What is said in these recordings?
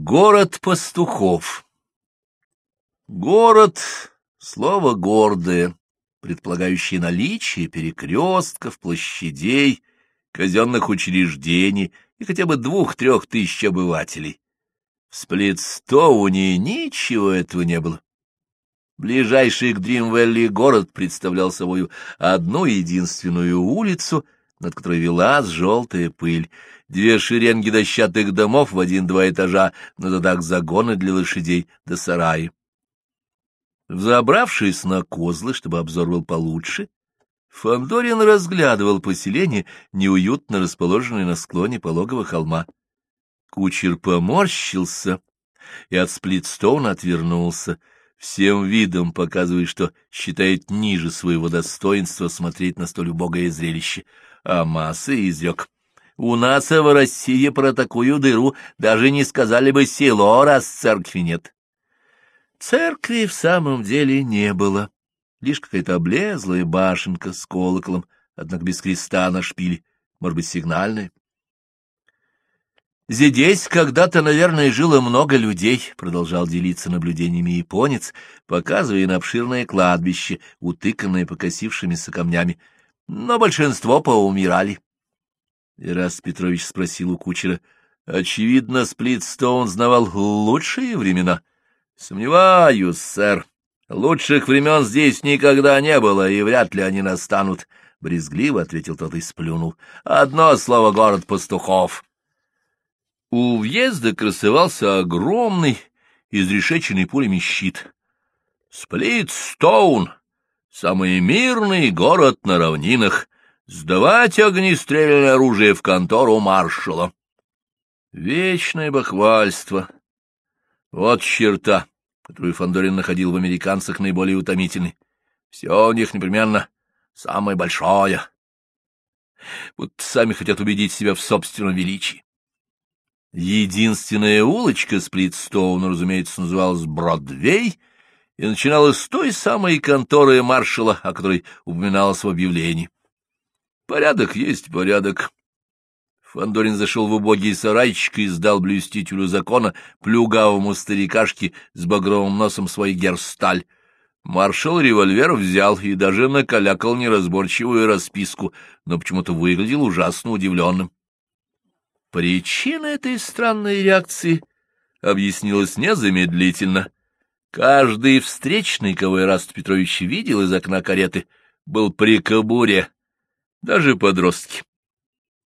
Город пастухов. Город — слово гордое, предполагающее наличие перекрестков, площадей, казенных учреждений и хотя бы двух-трех тысяч обывателей. В Сплитстоуне ничего этого не было. Ближайший к Дримвелли город представлял собой одну единственную улицу, над которой велась желтая пыль, две шеренги дощатых домов в один-два этажа, на додах загоны для лошадей до сараи. Взобравшись на козлы, чтобы обзор был получше, Фандорин разглядывал поселение, неуютно расположенное на склоне пологого холма. Кучер поморщился и от Сплитстоуна отвернулся, всем видом показывая, что считает ниже своего достоинства смотреть на столь убогое зрелище, а масса изрек. У нас в России про такую дыру даже не сказали бы село, раз церкви нет. Церкви в самом деле не было. Лишь какая-то облезлая башенка с колоколом, однако без креста на шпиле, может быть, сигнальная. «Здесь когда-то, наверное, жило много людей», — продолжал делиться наблюдениями японец, показывая на обширное кладбище, утыканное покосившимися камнями. «Но большинство поумирали». Ирас Петрович спросил у кучера. — Очевидно, Сплитстоун знавал лучшие времена. — Сомневаюсь, сэр. Лучших времен здесь никогда не было, и вряд ли они настанут. — брезгливо ответил тот и сплюнул. — Одно слово — город пастухов. У въезда красовался огромный, изрешеченный пулями щит. Сплитстоун — самый мирный город на равнинах, Сдавать огнестрельное оружие в контору маршала. Вечное бахвальство. Вот черта, которую Фандорин находил в американцах наиболее утомительной. Все у них непременно самое большое. Вот сами хотят убедить себя в собственном величии. Единственная улочка Сплитстоуна, разумеется, называлась Бродвей и начиналась с той самой конторы маршала, о которой упоминалось в объявлении. Порядок есть порядок. Фандорин зашел в убогий сарайчик и сдал блюстителю закона, плюгавому старикашке с багровым носом свой герсталь. Маршал револьвер взял и даже накалякал неразборчивую расписку, но почему-то выглядел ужасно удивленным. Причина этой странной реакции объяснилась незамедлительно. Каждый встречный, кого Ираст Петрович видел из окна кареты, был при кобуре, даже подростки.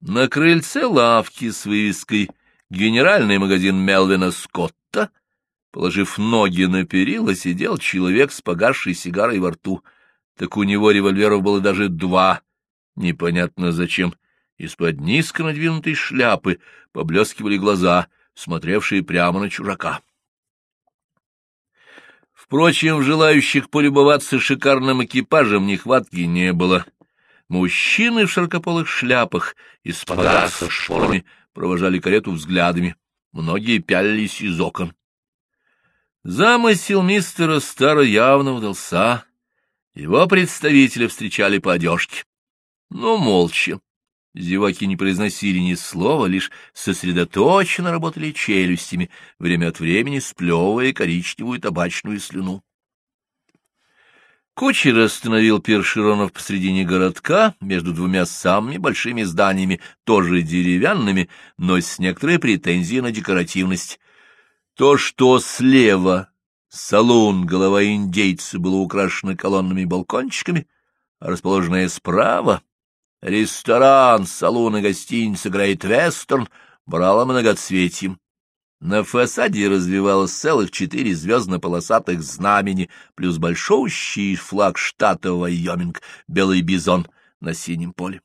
На крыльце лавки с вывеской «Генеральный магазин Мелвина Скотта», положив ноги на перила, сидел человек с погасшей сигарой во рту. Так у него револьверов было даже два, непонятно зачем. Из-под низко надвинутой шляпы поблескивали глаза, смотревшие прямо на чужака. Впрочем, желающих полюбоваться шикарным экипажем нехватки не было. Мужчины в широкополых шляпах и с погаса шпорами провожали карету взглядами. Многие пялились из окон. Замысел мистера Стара явно удался. Его представители встречали по одежке. Но молча. Зеваки не произносили ни слова, лишь сосредоточенно работали челюстями, время от времени сплевывая коричневую табачную слюну. Кучер остановил Перширонов посредине городка, между двумя самыми большими зданиями, тоже деревянными, но с некоторой претензией на декоративность. То, что слева салон голова индейца было украшено колоннами балкончиками, а расположенное справа ресторан, салон и гостиница Грейт Вестерн брало многоцветием. На фасаде развивалось целых четыре звездно-полосатых знамени, плюс большущий флаг штата Вайоминг, белый бизон на синем поле.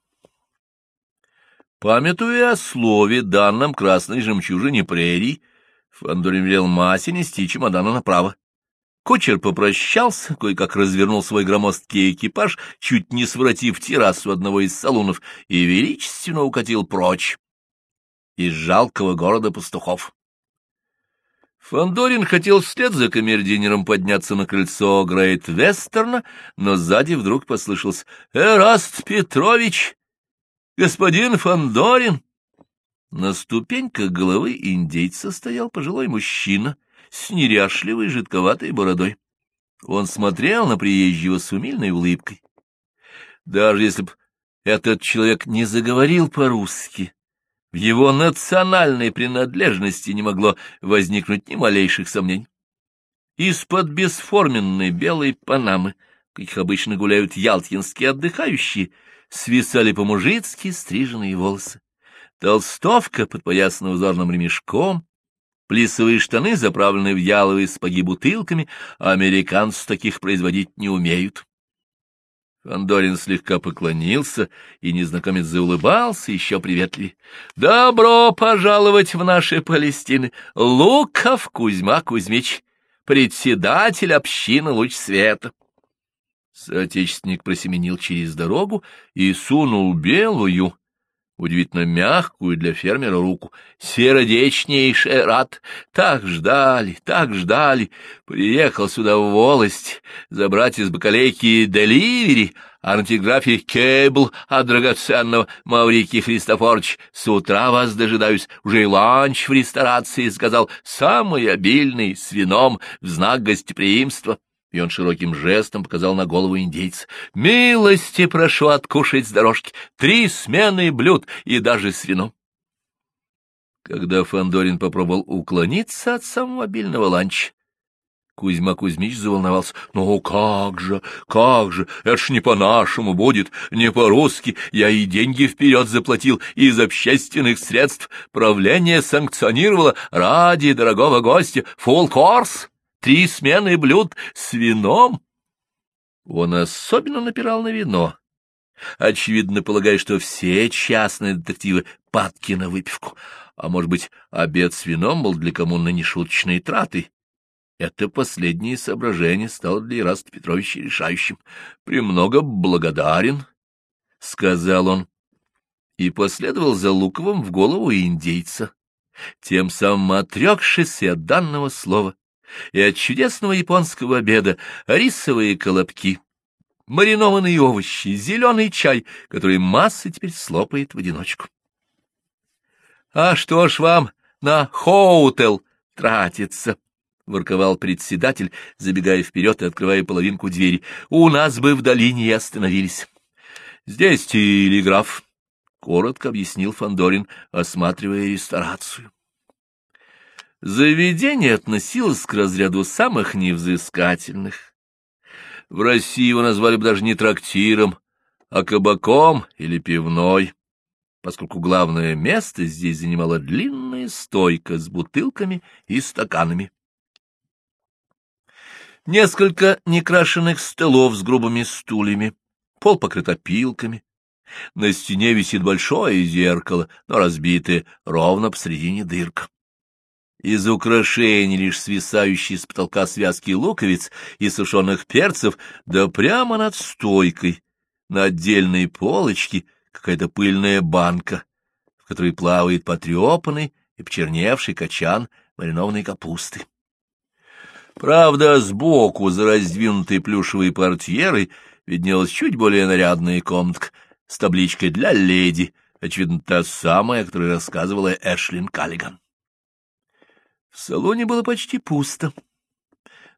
Памятуя о слове, данном красной жемчужине прерий, Фандорин велел Масе нести чемодана направо. Кучер попрощался, кое-как развернул свой громоздкий экипаж, чуть не своротив террасу одного из салонов, и величественно укатил прочь из жалкого города пастухов. Фандорин хотел вслед за камердинером подняться на крыльцо Грейт Вестерна, но сзади вдруг послышался «Эраст Петрович! Господин Фандорин!» На ступеньках головы индейца стоял пожилой мужчина с неряшливой жидковатой бородой. Он смотрел на приезжего с умильной улыбкой. Даже если б этот человек не заговорил по-русски, в его национальной принадлежности не могло возникнуть ни малейших сомнений. Из-под бесформенной белой панамы, каких обычно гуляют ялтинские отдыхающие, свисали по-мужицки стриженные волосы. Толстовка, подпоясана узорным ремешком, Плисовые штаны, заправленные в яловые спаги бутылками, а американцы таких производить не умеют. Фандорин слегка поклонился, и незнакомец заулыбался еще приветливее. — Добро пожаловать в наши Палестины! Луков Кузьма Кузьмич, председатель общины Луч Света! Соотечественник просеменил через дорогу и сунул белую, удивительно мягкую для фермера руку. Сердечнейший рад. Так ждали, так ждали. Приехал сюда в волость забрать из бакалейки деливери, антиграфии кейбл от драгоценного Маврикий Христофорович. С утра вас дожидаюсь, уже и ланч в ресторации сказал, самый обильный, с вином, в знак гостеприимства и он широким жестом показал на голову индейца. «Милости прошу откушать с дорожки, три смены блюд и даже с вином». Когда Фандорин попробовал уклониться от самого обильного ланча, Кузьма Кузьмич заволновался. «Ну как же, как же, это ж не по-нашему будет, не по-русски. Я и деньги вперед заплатил из общественных средств. Правление санкционировало ради дорогого гостя фулл корс три смены блюд с вином. Он особенно напирал на вино, очевидно полагая, что все частные детективы падки на выпивку, а, может быть, обед с вином был для коммуны нешуточной траты. Это последнее соображение стало для Ираста Петровича решающим. «Премного благодарен», — сказал он, и последовал за Луковым в голову индейца, тем самым отрекшись от данного слова и от чудесного японского обеда рисовые колобки, маринованные овощи, зеленый чай, который масса теперь слопает в одиночку. — А что ж вам на хоутел тратится? — ворковал председатель, забегая вперед и открывая половинку двери. — У нас бы в долине и остановились. — Здесь телеграф, — коротко объяснил Фандорин, осматривая ресторацию. Заведение относилось к разряду самых невзыскательных. В России его назвали бы даже не трактиром, а кабаком или пивной, поскольку главное место здесь занимала длинная стойка с бутылками и стаканами. Несколько некрашенных столов с грубыми стульями, пол покрыт опилками. На стене висит большое зеркало, но разбитое ровно посредине дырка. Из украшений лишь свисающие с потолка связки луковиц и сушеных перцев, да прямо над стойкой, на отдельной полочке, какая-то пыльная банка, в которой плавает потрепанный и почерневший качан маринованной капусты. Правда, сбоку, за раздвинутой плюшевой портьерой, виднелась чуть более нарядная комнатка с табличкой «Для леди», очевидно, та самая, о которой рассказывала Эшлин Каллиган. Салоне было почти пусто.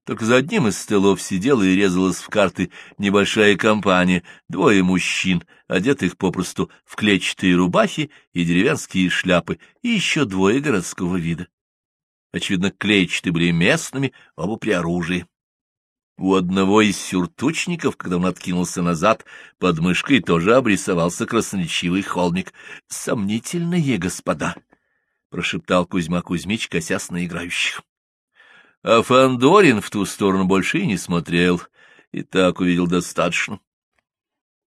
Только за одним из столов сидела и резалась в карты небольшая компания, двое мужчин, одетых попросту в клетчатые рубахи и деревенские шляпы, и еще двое городского вида. Очевидно, клетчатые были местными, оба при оружии. У одного из сюртучников, когда он откинулся назад, под мышкой тоже обрисовался красноречивый холмик. Сомнительные господа прошептал Кузьма Кузьмич, косясь на играющих. А Фандорин в ту сторону больше и не смотрел, и так увидел достаточно.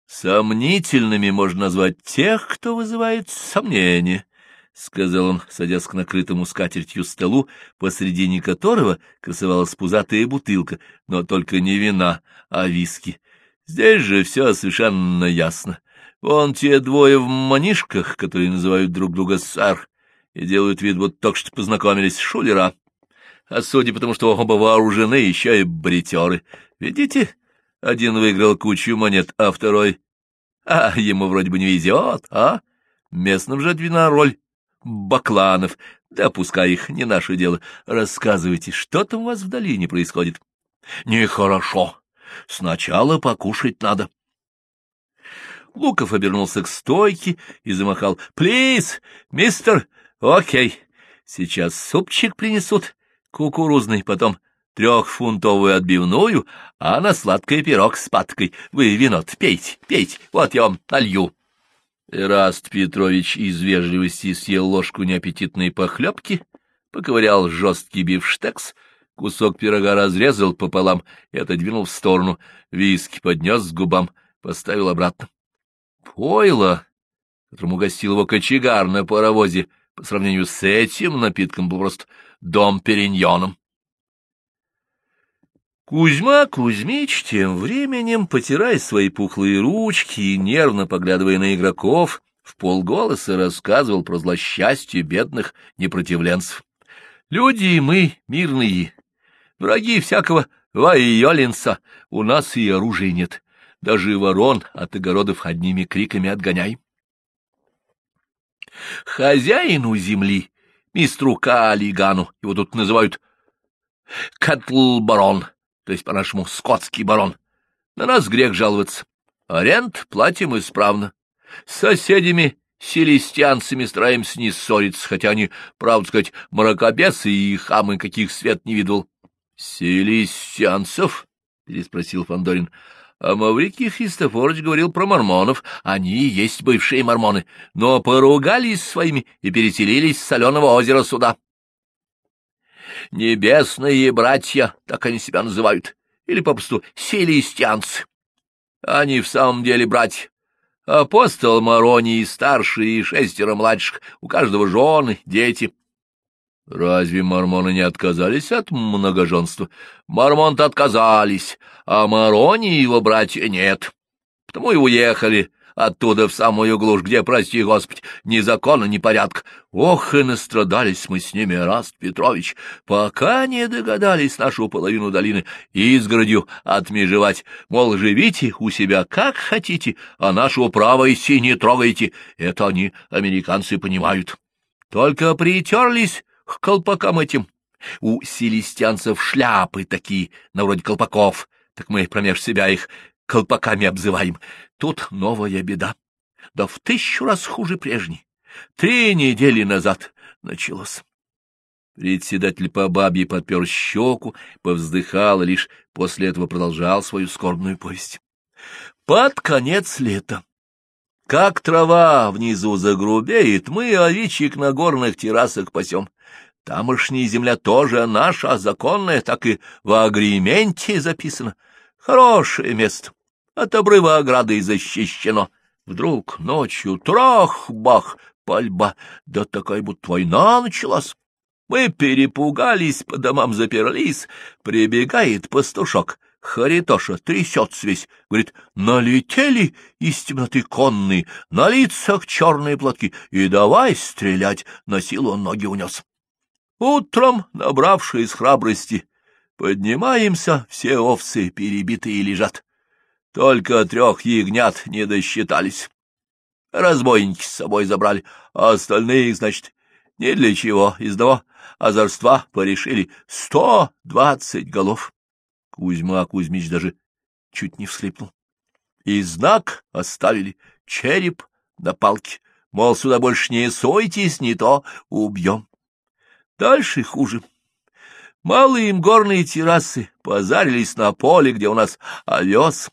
Сомнительными можно назвать тех, кто вызывает сомнения, — сказал он, садясь к накрытому скатертью столу, посредине которого красовалась пузатая бутылка, но только не вина, а виски. Здесь же все совершенно ясно. Вон те двое в манишках, которые называют друг друга сар, и делают вид, будто только что познакомились шулера. А судя по тому, что оба вооружены, еще и бритеры. Видите, один выиграл кучу монет, а второй... А, ему вроде бы не везет, а? Местным же отведена роль бакланов. Да пускай их, не наше дело. Рассказывайте, что там у вас в долине происходит? Нехорошо. Сначала покушать надо. Луков обернулся к стойке и замахал. «Плиз, мистер, окей, сейчас супчик принесут, кукурузный, потом трехфунтовую отбивную, а на сладкий пирог с паткой. Вы вино пейте, пейте, вот я вам налью». Эраст Петрович из вежливости съел ложку неаппетитной похлебки, поковырял жесткий бифштекс, кусок пирога разрезал пополам и отодвинул в сторону, виски поднес к губам, поставил обратно. Пойло, которым угостил его кочегар на паровозе, по сравнению с этим напитком был просто дом периньоном. Кузьма Кузьмич тем временем, потирая свои пухлые ручки и нервно поглядывая на игроков, в полголоса рассказывал про злосчастье бедных непротивленцев. «Люди мы мирные, враги всякого вайолинса, у нас и оружия нет, даже ворон от огородов одними криками отгоняй. Хозяину земли, мистру Калигану, его тут называют Катлбарон, то есть по-нашему скотский барон. На нас грех жаловаться. Аренд платим исправно. С соседями селестианцами стараемся не ссориться, хотя они, правда сказать, мракобесы и хамы, каких свет не видел. — Селестианцев? — переспросил Фандорин. А Маврикий Христофорович говорил про мормонов. Они и есть бывшие мормоны, но поругались своими и переселились с соленого озера сюда. Небесные братья, так они себя называют, или попросту селестианцы. Они в самом деле братья. Апостол Мароний старший и шестеро младших, у каждого жены, дети. Разве мормоны не отказались от многоженства? Мормон-то отказались, а Марони и его братья нет. Потому и уехали оттуда в самую глушь, где, прости Господь, ни закона, ни порядка. Ох, и настрадались мы с ними, Раст Петрович, пока не догадались нашу половину долины изгородью отмежевать. Мол, живите у себя как хотите, а нашу право идти не трогайте. Это они, американцы, понимают. Только притерлись колпакам этим. У селестянцев шляпы такие, на вроде колпаков, так мы промеж себя их колпаками обзываем. Тут новая беда, да в тысячу раз хуже прежней. Три недели назад началось. Председатель по бабье подпер щеку, повздыхал и лишь после этого продолжал свою скорбную повесть. Под конец лета. Как трава внизу загрубеет, мы овечек на горных террасах пасем. Тамошняя земля тоже наша, законная, так и в агрименте записано. Хорошее место, от обрыва ограды защищено. Вдруг ночью трах-бах, пальба, да такая будто война началась. Мы перепугались, по домам заперлись, прибегает пастушок. Харитоша трясется весь, говорит, налетели из темноты конные, на лицах черные платки, и давай стрелять, на силу он ноги унес. Утром, набравшись храбрости, поднимаемся, все овцы перебитые лежат. Только трех ягнят не досчитались. Разбойники с собой забрали, а остальные, значит, ни для чего, из того озорства порешили сто двадцать голов. Кузьма Кузьмич даже чуть не всхлипнул. И знак оставили, череп на палке, мол, сюда больше не сойтесь, не то убьем. Дальше хуже. Малые им горные террасы позарились на поле, где у нас овес.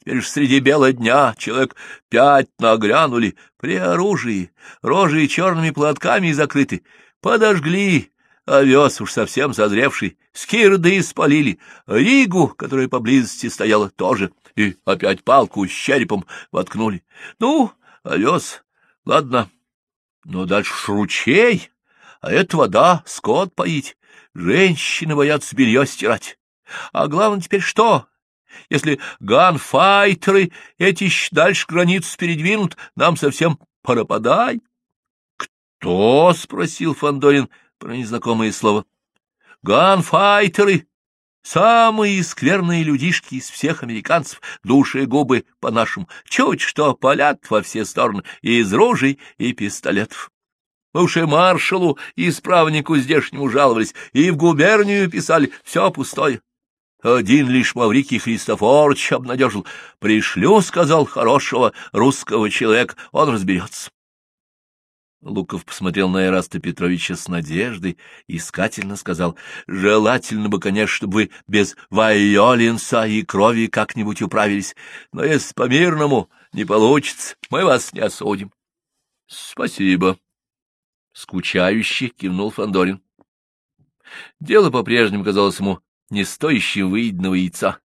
Теперь же среди бела дня человек пять нагрянули, при оружии, рожи черными платками закрыты, подожгли, овес уж совсем созревший, скирды спалили, ригу, которая поблизости стояла, тоже, и опять палку с черепом воткнули. Ну, овес, ладно, но дальше шручей, а это вода, скот поить, женщины боятся белье стирать. А главное теперь что? Если ганфайтеры эти дальше границу передвинут, нам совсем пропадай. — Кто? — спросил Фандорин про незнакомое слово. — Ганфайтеры! Самые скверные людишки из всех американцев, души и губы по-нашему, чуть что палят во все стороны, и из ружей, и пистолетов. Мы уж и маршалу, и исправнику здешнему жаловались, и в губернию писали, все пустое. Один лишь Маврикий Христофорович обнадежил. Пришлю, сказал, хорошего русского человека, он разберется. Луков посмотрел на Эраста Петровича с надеждой и искательно сказал, «Желательно бы, конечно, чтобы вы без вайолинса и крови как-нибудь управились, но если по-мирному не получится, мы вас не осудим». «Спасибо», — скучающе кивнул Фандорин. Дело по-прежнему казалось ему не стоящим выеденного яйца.